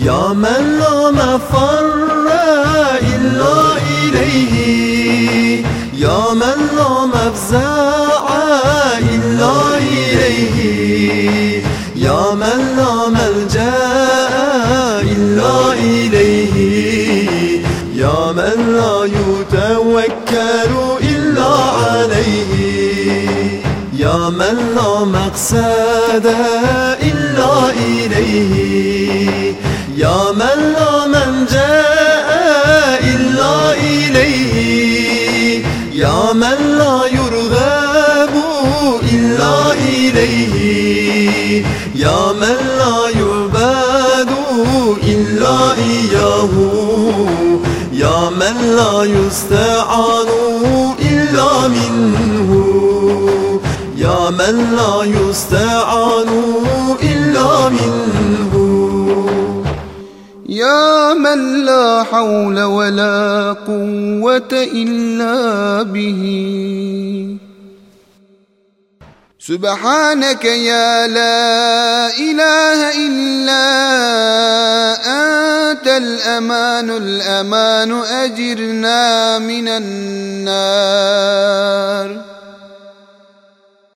يا من لا مفر إلا إليه. يا من لا مفزع إلا إليه. يا من لا ملجأ إلا إليه. يا من لا يتوكل إلا عليه. يا من لا مقصد إلا إليه. يا من لا من جاء إلا إليه يا من لا يرغب إلا إليه يا من لا يعبد إلا إياه يا من لا يستعان إلا منه يا من لا يستعان إلا منه يا من لا حول ولا قوة إلا به. سبحانك يا لا إله إلا أنت الأمان الأمان أجرنا من النار.